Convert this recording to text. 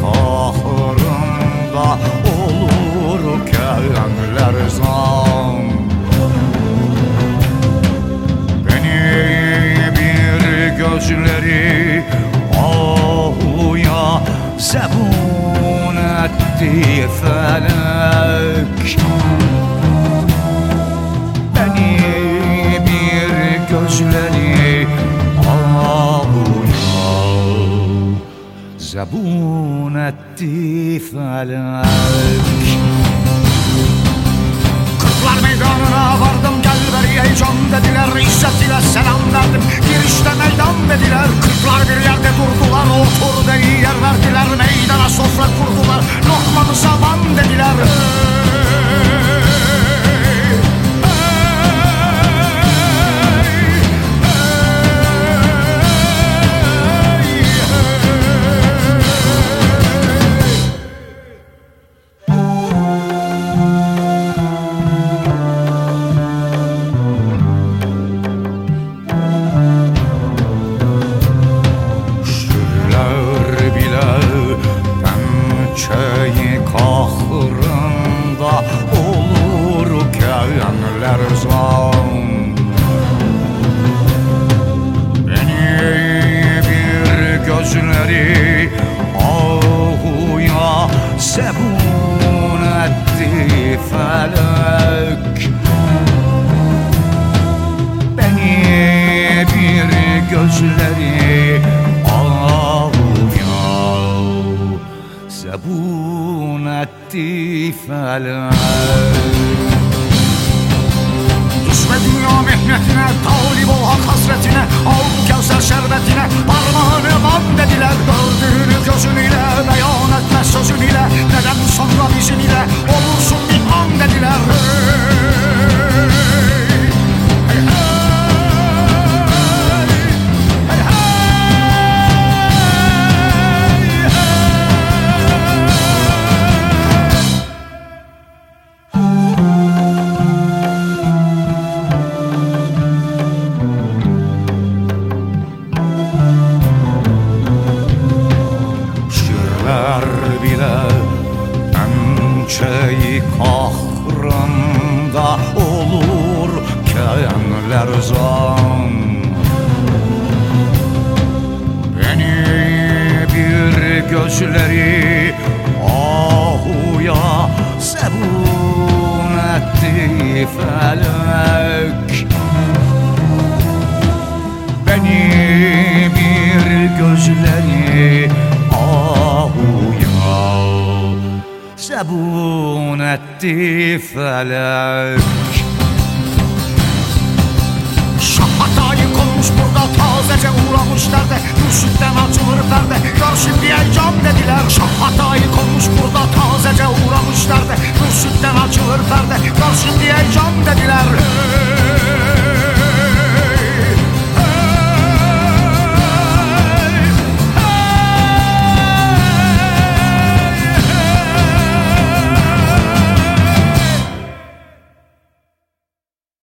kahrında olur kelemler zam Beni bir gözleri ahuya zebun etti felek. Zebun etti felek Kırklar meydanına vardım gel beri heyecan gözleri ağuya Zebun etti felek Düşme dünya mihnetine talip ol hak hasretine Al bu kevser şerbetine parmağını ban dediler Gördüğünü gözün ile beyan etme sözün ile Neden sonra bizim ile bile pençeyi kahrında olur kenler zan. Beni bir gözleri ahuya sebun etti felek Felek Şah hatayı konmuş burada tazece uğramış derde Mürşitten açılır perde. Gör şimdi heyecan dediler